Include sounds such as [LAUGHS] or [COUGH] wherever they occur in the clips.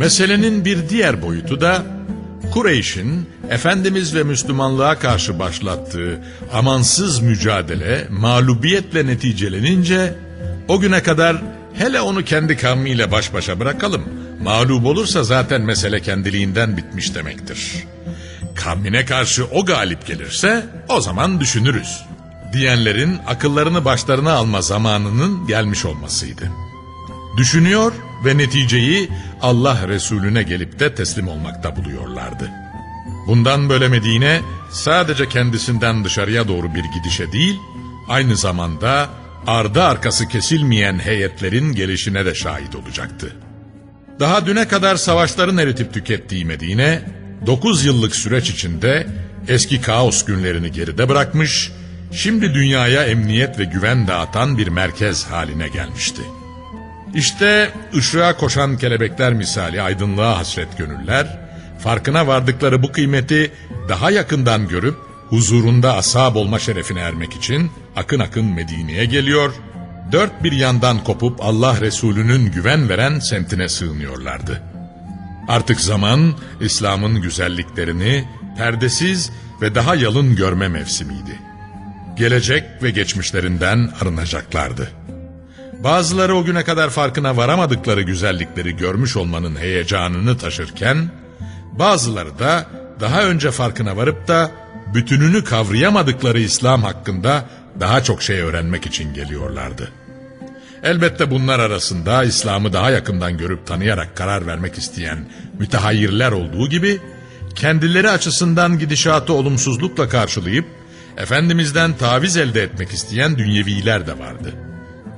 Meselenin bir diğer boyutu da Kureyş'in Efendimiz ve Müslümanlığa karşı başlattığı amansız mücadele mağlubiyetle neticelenince o güne kadar hele onu kendi kavmiyle baş başa bırakalım. Mağlup olursa zaten mesele kendiliğinden bitmiş demektir. Kavmine karşı o galip gelirse o zaman düşünürüz. Diyenlerin akıllarını başlarına alma zamanının gelmiş olmasıydı. Düşünüyor ve neticeyi Allah Resulüne gelip de teslim olmakta buluyorlardı. Bundan böyle Medine sadece kendisinden dışarıya doğru bir gidişe değil, aynı zamanda ardı arkası kesilmeyen heyetlerin gelişine de şahit olacaktı. Daha düne kadar savaşların eritip tükettiği Medine, 9 yıllık süreç içinde eski kaos günlerini geride bırakmış, şimdi dünyaya emniyet ve güven dağıtan bir merkez haline gelmişti. İşte ışığa koşan kelebekler misali aydınlığa hasret gönüller, farkına vardıkları bu kıymeti daha yakından görüp huzurunda asab olma şerefine ermek için akın akın Medine'ye geliyor, dört bir yandan kopup Allah Resulü'nün güven veren semtine sığınıyorlardı. Artık zaman İslam'ın güzelliklerini perdesiz ve daha yalın görme mevsimiydi. Gelecek ve geçmişlerinden arınacaklardı. Bazıları o güne kadar farkına varamadıkları güzellikleri görmüş olmanın heyecanını taşırken, bazıları da daha önce farkına varıp da bütününü kavrayamadıkları İslam hakkında daha çok şey öğrenmek için geliyorlardı. Elbette bunlar arasında İslam'ı daha yakından görüp tanıyarak karar vermek isteyen mütehayyirler olduğu gibi, kendileri açısından gidişatı olumsuzlukla karşılayıp, Efendimiz'den taviz elde etmek isteyen dünyeviler de vardı.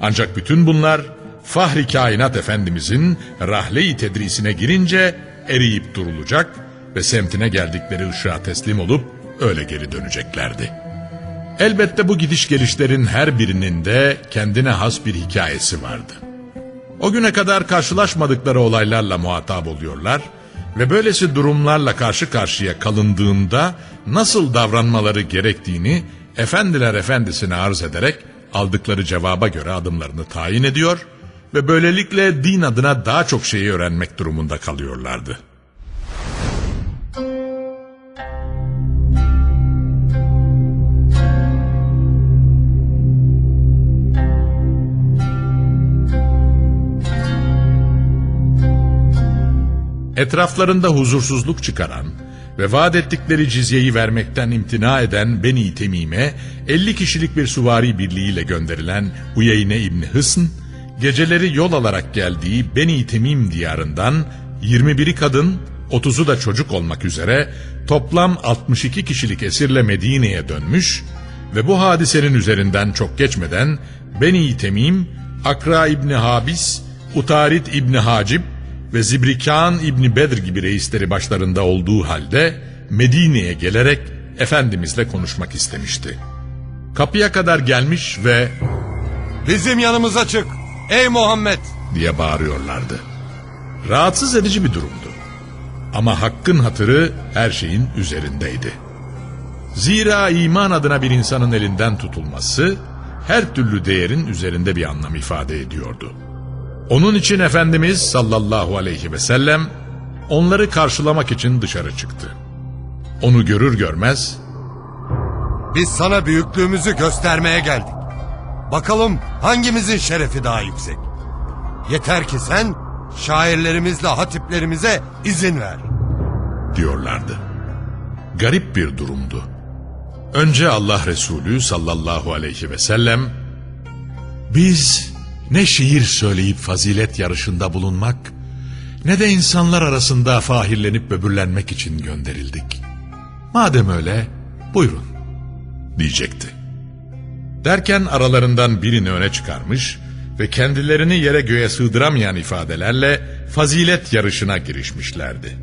Ancak bütün bunlar Fahri Kainat Efendimizin rahle-i tedrisine girince eriyip durulacak ve semtine geldikleri ışığa teslim olup öyle geri döneceklerdi. Elbette bu gidiş gelişlerin her birinin de kendine has bir hikayesi vardı. O güne kadar karşılaşmadıkları olaylarla muhatap oluyorlar ve böylesi durumlarla karşı karşıya kalındığında nasıl davranmaları gerektiğini efendiler efendisine arz ederek aldıkları cevaba göre adımlarını tayin ediyor ve böylelikle din adına daha çok şeyi öğrenmek durumunda kalıyorlardı. Etraflarında huzursuzluk çıkaran ve vaat ettikleri cizyeyi vermekten imtina eden Beni Temim'e 50 kişilik bir suvari birliğiyle gönderilen Uyeyne İbni Hısn, geceleri yol alarak geldiği Beni Temim diyarından 21'i kadın, 30'u da çocuk olmak üzere toplam 62 kişilik esirle Medine'ye dönmüş ve bu hadisenin üzerinden çok geçmeden Beni Temim, Akra İbni Habis, Utarit İbni Hacib ve Zibrikan İbni Bedir gibi reisleri başlarında olduğu halde Medine'ye gelerek Efendimizle konuşmak istemişti. Kapıya kadar gelmiş ve Bizim yanımıza çık ey Muhammed diye bağırıyorlardı. Rahatsız edici bir durumdu. Ama hakkın hatırı her şeyin üzerindeydi. Zira iman adına bir insanın elinden tutulması her türlü değerin üzerinde bir anlam ifade ediyordu. Onun için Efendimiz sallallahu aleyhi ve sellem onları karşılamak için dışarı çıktı. Onu görür görmez Biz sana büyüklüğümüzü göstermeye geldik. Bakalım hangimizin şerefi daha yüksek. Yeter ki sen şairlerimizle hatiplerimize izin ver. diyorlardı. Garip bir durumdu. Önce Allah Resulü sallallahu aleyhi ve sellem biz ne şiir söyleyip fazilet yarışında bulunmak ne de insanlar arasında fahirlenip böbürlenmek için gönderildik. Madem öyle buyurun diyecekti. Derken aralarından birini öne çıkarmış ve kendilerini yere göğe sığdıramayan ifadelerle fazilet yarışına girişmişlerdi.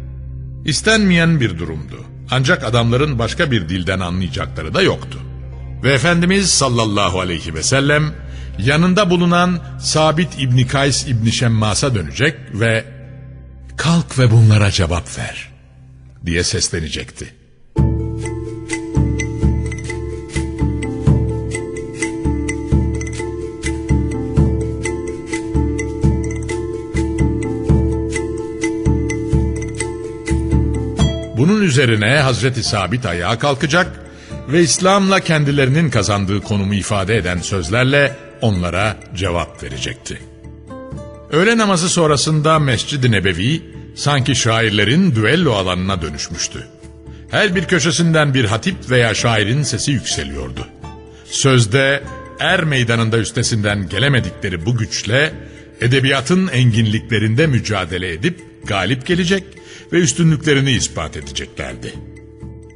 İstenmeyen bir durumdu. Ancak adamların başka bir dilden anlayacakları da yoktu. Ve Efendimiz sallallahu aleyhi ve sellem yanında bulunan Sabit İbni Kays İbni Şemmas'a dönecek ve kalk ve bunlara cevap ver diye seslenecekti. Bunun üzerine Hazreti Sabit ayağa kalkacak ve İslam'la kendilerinin kazandığı konumu ifade eden sözlerle onlara cevap verecekti. Öğle namazı sonrasında Mescid-i Nebevi sanki şairlerin düello alanına dönüşmüştü. Her bir köşesinden bir hatip veya şairin sesi yükseliyordu. Sözde er meydanında üstesinden gelemedikleri bu güçle edebiyatın enginliklerinde mücadele edip galip gelecek ve üstünlüklerini ispat edeceklerdi.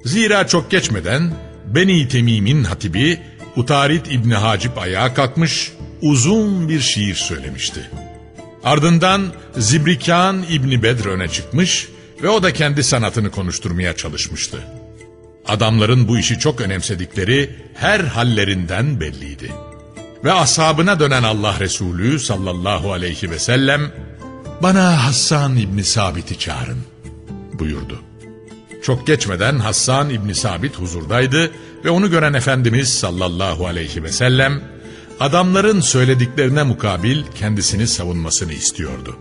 Zira çok geçmeden Beni Temim'in hatibi Utarit İbni Hacip ayağa kalkmış uzun bir şiir söylemişti. Ardından Zibrikan İbni Bedr öne çıkmış ve o da kendi sanatını konuşturmaya çalışmıştı. Adamların bu işi çok önemsedikleri her hallerinden belliydi. Ve ashabına dönen Allah Resulü sallallahu aleyhi ve sellem bana Hassan İbni Sabit'i çağırın buyurdu. Çok geçmeden Hassan İbni Sabit huzurdaydı ve onu gören Efendimiz sallallahu aleyhi ve sellem adamların söylediklerine mukabil kendisini savunmasını istiyordu.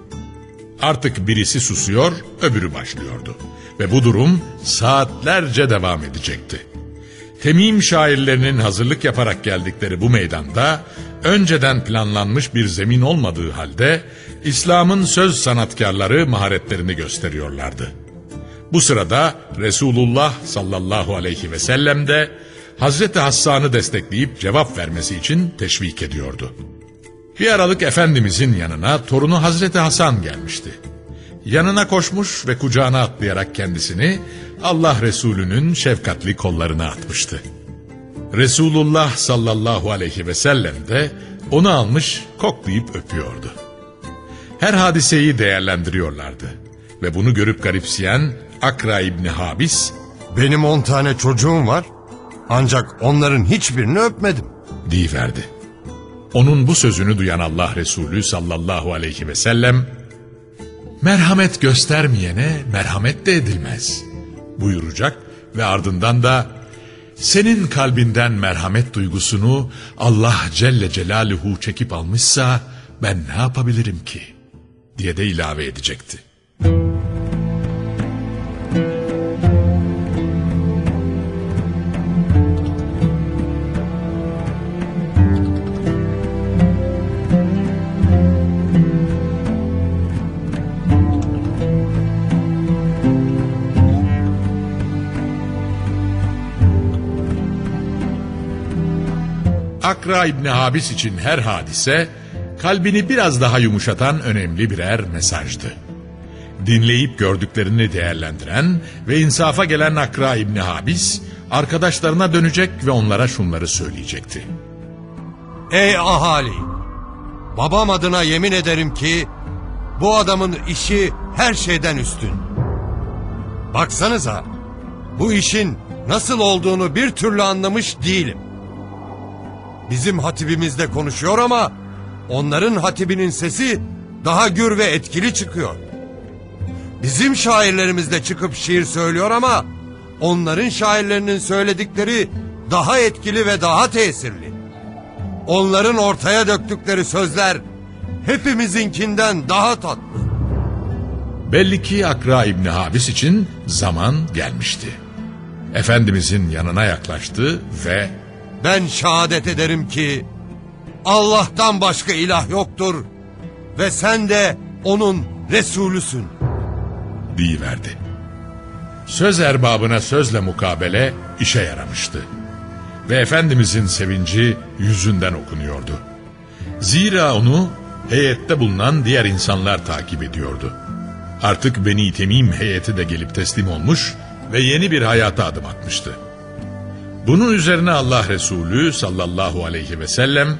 Artık birisi susuyor, öbürü başlıyordu. Ve bu durum saatlerce devam edecekti. Temim şairlerinin hazırlık yaparak geldikleri bu meydanda önceden planlanmış bir zemin olmadığı halde İslam'ın söz sanatkarları maharetlerini gösteriyorlardı. Bu sırada Resulullah sallallahu aleyhi ve sellem de Hazreti Hassan'ı destekleyip cevap vermesi için teşvik ediyordu. Bir aralık Efendimizin yanına torunu Hazreti Hasan gelmişti. Yanına koşmuş ve kucağına atlayarak kendisini Allah Resulü'nün şefkatli kollarına atmıştı. Resulullah sallallahu aleyhi ve sellem de onu almış koklayıp öpüyordu. Her hadiseyi değerlendiriyorlardı. Ve bunu görüp garipseyen Akra İbni Habis Benim on tane çocuğum var. Ancak onların hiçbirini öpmedim. deyiverdi. Onun bu sözünü duyan Allah Resulü sallallahu aleyhi ve sellem merhamet göstermeyene merhamet de edilmez buyuracak ve ardından da senin kalbinden merhamet duygusunu Allah Celle Celaluhu çekip almışsa ben ne yapabilirim ki diye de ilave edecekti. Akra İbni Habis için her hadise kalbini biraz daha yumuşatan önemli birer mesajdı. Dinleyip gördüklerini değerlendiren ve insafa gelen Akra İbni Habis arkadaşlarına dönecek ve onlara şunları söyleyecekti. Ey ahali! Babam adına yemin ederim ki bu adamın işi her şeyden üstün. Baksanıza bu işin nasıl olduğunu bir türlü anlamış değilim. Bizim hatibimizde konuşuyor ama onların hatibinin sesi daha gür ve etkili çıkıyor. Bizim şairlerimiz de çıkıp şiir söylüyor ama onların şairlerinin söyledikleri daha etkili ve daha tesirli. Onların ortaya döktükleri sözler hepimizinkinden daha tatlı. Belli ki Akra İbni Habis için zaman gelmişti. Efendimizin yanına yaklaştı ve Ben şehadet ederim ki Allah'tan başka ilah yoktur ve sen de onun Resulüsün. verdi. Söz erbabına sözle mukabele işe yaramıştı. Ve Efendimizin sevinci yüzünden okunuyordu. Zira onu heyette bulunan diğer insanlar takip ediyordu. Artık Beni Temim heyeti de gelip teslim olmuş ve yeni bir hayata adım atmıştı. Bunun üzerine Allah Resulü sallallahu aleyhi ve sellem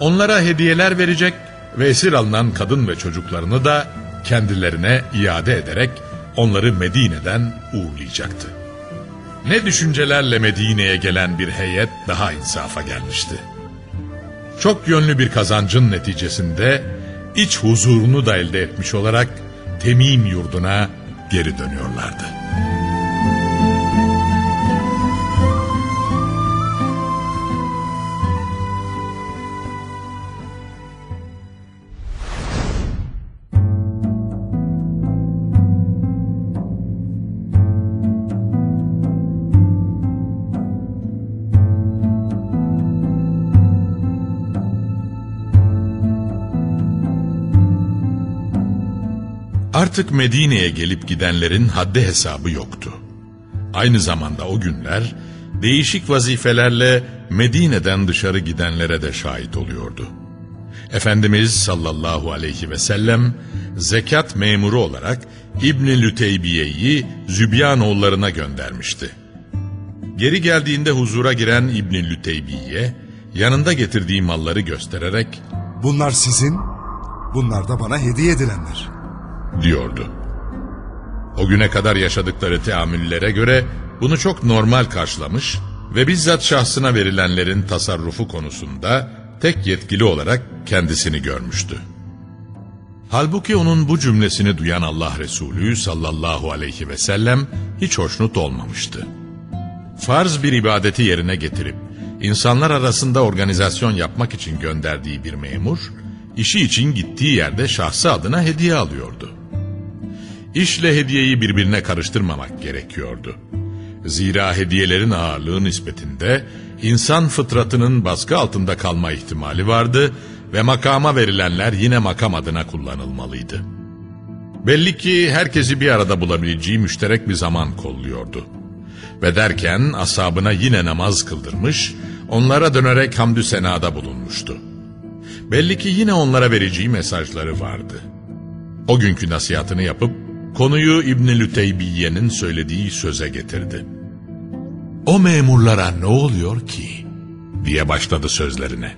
onlara hediyeler verecek ve esir alınan kadın ve çocuklarını da kendilerine iade ederek onları Medine'den uğurlayacaktı. Ne düşüncelerle Medine'ye gelen bir heyet daha insafa gelmişti. Çok yönlü bir kazancın neticesinde iç huzurunu da elde etmiş olarak Temim yurduna geri dönüyorlardı. Artık Medine'ye gelip gidenlerin haddi hesabı yoktu. Aynı zamanda o günler değişik vazifelerle Medine'den dışarı gidenlere de şahit oluyordu. Efendimiz sallallahu aleyhi ve sellem zekat memuru olarak İbn-i Lüteybiye'yi Zübyanoğullarına göndermişti. Geri geldiğinde huzura giren İbn-i Lüteybiye yanında getirdiği malları göstererek Bunlar sizin, bunlar da bana hediye edilenler diyordu. O güne kadar yaşadıkları teamüllere göre bunu çok normal karşılamış ve bizzat şahsına verilenlerin tasarrufu konusunda tek yetkili olarak kendisini görmüştü. Halbuki onun bu cümlesini duyan Allah Resulü sallallahu aleyhi ve sellem hiç hoşnut olmamıştı. Farz bir ibadeti yerine getirip insanlar arasında organizasyon yapmak için gönderdiği bir memur, işi için gittiği yerde şahsı adına hediye alıyordu. İşle hediyeyi birbirine karıştırmamak gerekiyordu. Zira hediyelerin ağırlığı nispetinde insan fıtratının baskı altında kalma ihtimali vardı ve makama verilenler yine makam adına kullanılmalıydı. Belli ki herkesi bir arada bulabileceği müşterek bir zaman kolluyordu. Ve derken asabına yine namaz kıldırmış, onlara dönerek hamdü senada bulunmuştu. Belli ki yine onlara vereceği mesajları vardı. O günkü nasihatını yapıp Konuyu İbn-i Lüteybiye'nin söylediği söze getirdi. O memurlara ne oluyor ki? diye başladı sözlerine.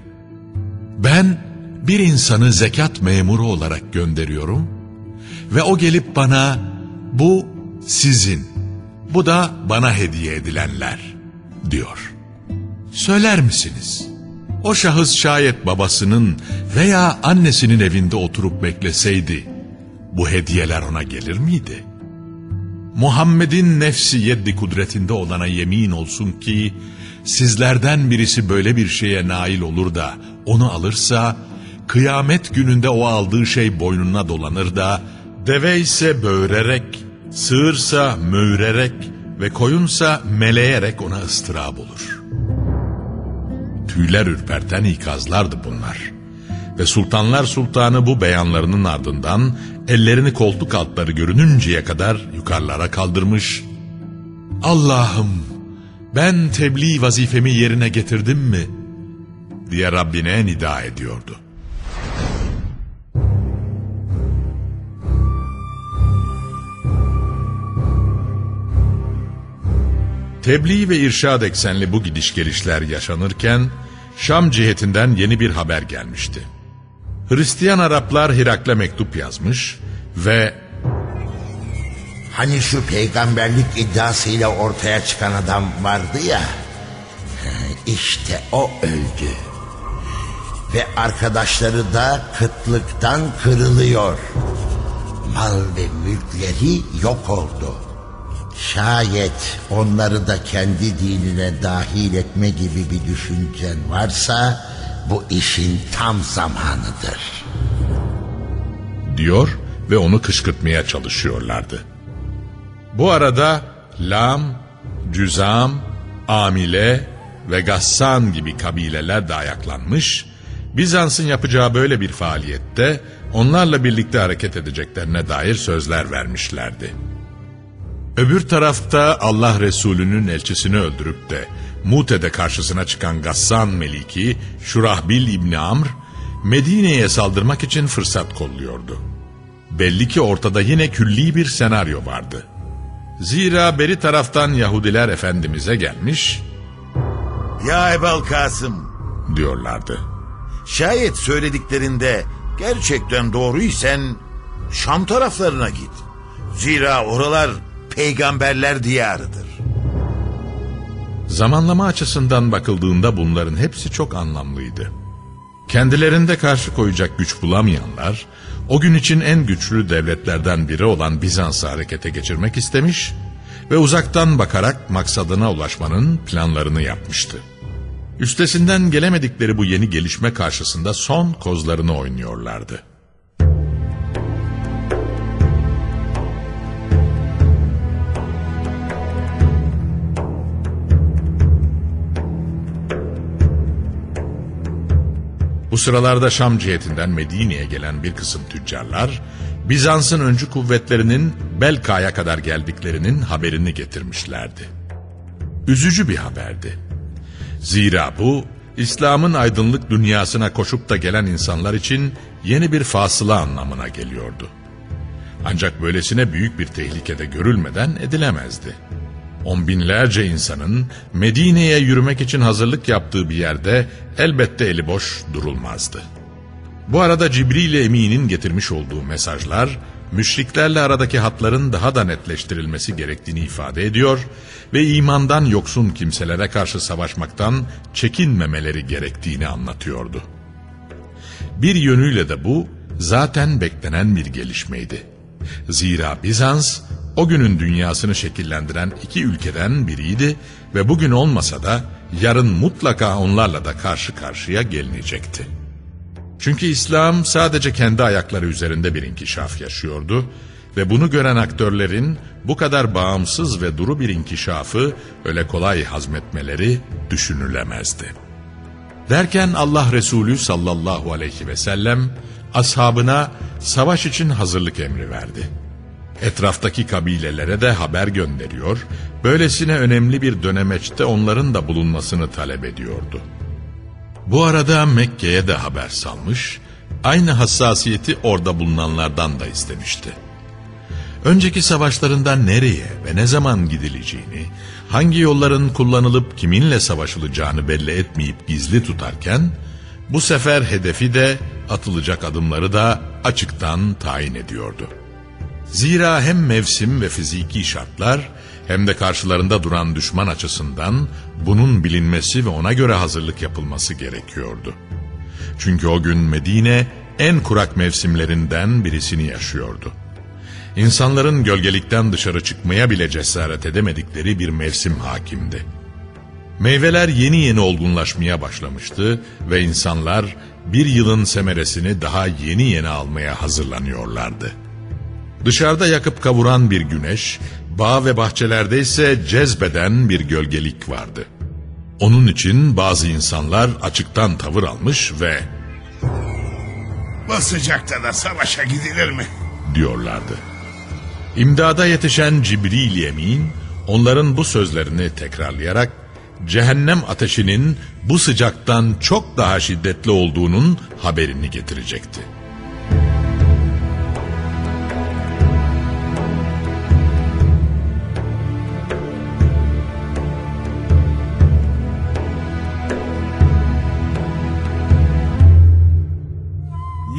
Ben bir insanı zekat memuru olarak gönderiyorum ve o gelip bana bu sizin, bu da bana hediye edilenler diyor. Söyler misiniz? O şahıs şayet babasının veya annesinin evinde oturup bekleseydi bu hediyeler ona gelir miydi? Muhammed'in nefsi yeddi kudretinde olana yemin olsun ki, sizlerden birisi böyle bir şeye nail olur da onu alırsa, kıyamet gününde o aldığı şey boynuna dolanır da, deve ise böğürerek, sığırsa möğürerek ve koyunsa meleyerek ona ıstırap olur. Tüyler ürperten ikazlardı bunlar.'' Ve Sultanlar Sultanı bu beyanlarının ardından ellerini koltuk altları görününceye kadar yukarılara kaldırmış. Allah'ım ben tebliğ vazifemi yerine getirdim mi? diye Rabbine nida ediyordu. Tebliğ ve irşad eksenli bu gidiş gelişler yaşanırken Şam cihetinden yeni bir haber gelmişti. Hristiyan Araplar Hirak'le mektup yazmış ve Hani şu peygamberlik iddiasıyla ortaya çıkan adam vardı ya. [LAUGHS] İşte o öldü. Ve arkadaşları da kıtlıktan kırılıyor. mal ve mülkleri yok oldu. Şayet onları da kendi dinine dahil etme gibi bir düşüncen varsa bu işin tam zamanıdır. diyor ve onu kışkırtmaya çalışıyorlardı. Bu arada Lam, Cüzam, Amile ve Gassan gibi kabileler de ayaklanmış, Bizans'ın yapacağı böyle bir faaliyette onlarla birlikte hareket edeceklerine dair sözler vermişlerdi. Öbür tarafta Allah Resulü'nün elçisini öldürüp de Mute'de karşısına çıkan Gassan Meliki Şurahbil İbni Amr Medine'ye saldırmak için fırsat kolluyordu. Belli ki ortada yine külli bir senaryo vardı. Zira beri taraftan Yahudiler Efendimiz'e gelmiş Ya Ebal Kasım, diyorlardı. şayet söylediklerinde gerçekten doğruysen Şam taraflarına git. Zira oralar peygamberler diyarıdır. Zamanlama açısından bakıldığında bunların hepsi çok anlamlıydı. Kendilerinde karşı koyacak güç bulamayanlar, o gün için en güçlü devletlerden biri olan Bizans'ı harekete geçirmek istemiş ve uzaktan bakarak maksadına ulaşmanın planlarını yapmıştı. Üstesinden gelemedikleri bu yeni gelişme karşısında son kozlarını oynuyorlardı. Bu sıralarda Şam cihetinden Medine'ye gelen bir kısım tüccarlar, Bizans'ın öncü kuvvetlerinin Belka'ya kadar geldiklerinin haberini getirmişlerdi. Üzücü bir haberdi. Zira bu, İslam'ın aydınlık dünyasına koşup da gelen insanlar için yeni bir fasıla anlamına geliyordu. Ancak böylesine büyük bir tehlikede görülmeden edilemezdi. On binlerce insanın Medine'ye yürümek için hazırlık yaptığı bir yerde elbette eli boş durulmazdı. Bu arada Cibril Emin'in getirmiş olduğu mesajlar, müşriklerle aradaki hatların daha da netleştirilmesi gerektiğini ifade ediyor ve imandan yoksun kimselere karşı savaşmaktan çekinmemeleri gerektiğini anlatıyordu. Bir yönüyle de bu zaten beklenen bir gelişmeydi. Zira Bizans o günün dünyasını şekillendiren iki ülkeden biriydi ve bugün olmasa da yarın mutlaka onlarla da karşı karşıya gelinecekti. Çünkü İslam sadece kendi ayakları üzerinde bir inkişaf yaşıyordu ve bunu gören aktörlerin bu kadar bağımsız ve duru bir inkişafı öyle kolay hazmetmeleri düşünülemezdi. Derken Allah Resulü sallallahu aleyhi ve sellem ashabına savaş için hazırlık emri verdi. Etraftaki kabilelere de haber gönderiyor, böylesine önemli bir dönemeçte onların da bulunmasını talep ediyordu. Bu arada Mekke'ye de haber salmış, aynı hassasiyeti orada bulunanlardan da istemişti. Önceki savaşlarında nereye ve ne zaman gidileceğini, hangi yolların kullanılıp kiminle savaşılacağını belli etmeyip gizli tutarken, bu sefer hedefi de atılacak adımları da açıktan tayin ediyordu. Zira hem mevsim ve fiziki şartlar hem de karşılarında duran düşman açısından bunun bilinmesi ve ona göre hazırlık yapılması gerekiyordu. Çünkü o gün Medine en kurak mevsimlerinden birisini yaşıyordu. İnsanların gölgelikten dışarı çıkmaya bile cesaret edemedikleri bir mevsim hakimdi. Meyveler yeni yeni olgunlaşmaya başlamıştı ve insanlar bir yılın semeresini daha yeni yeni almaya hazırlanıyorlardı. Dışarıda yakıp kavuran bir güneş, bağ ve bahçelerde ise cezbeden bir gölgelik vardı. Onun için bazı insanlar açıktan tavır almış ve Bu sıcakta da savaşa gidilir mi? diyorlardı. İmdada yetişen Cibril Emin onların bu sözlerini tekrarlayarak cehennem ateşinin bu sıcaktan çok daha şiddetli olduğunun haberini getirecekti.